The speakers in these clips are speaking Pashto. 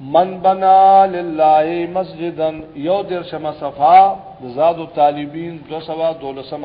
من بنا لله مسجدا یو درشم صفا زاد طالبین دو سوا دولسم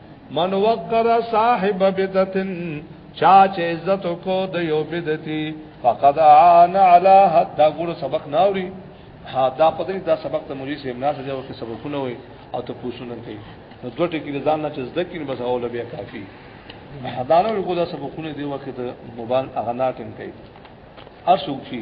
من وقر صاحب بدتن چا چې عزت کو د یو بدتی فقد عان علی حد دا ګور سبق ناوري ها دا پدې دا سبق ته مولوی صاحب نه سجاو کې سبقونه وي او ته پوښتنه کوي نو دوه ټکی ځان نه چې زده کین بس اول بیا کافی دا نو ګور سبقونه دی وخت موبایل اغناټین کوي ارسو کی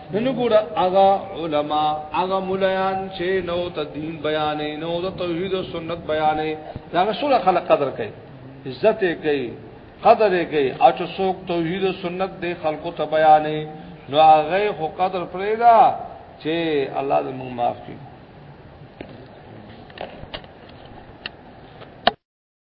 نن ګور هغه علما هغه مولایان چې نو ته دین بیانې نو د توحید او سنت بیانې دا رسول خلق قدر کوي عزت یې کوي قدر یې کوي او چې څوک توحید او سنت دې خلقو ته بیانې نو هغه خو قدر پرې دا چې الله دې موږ معاف کړي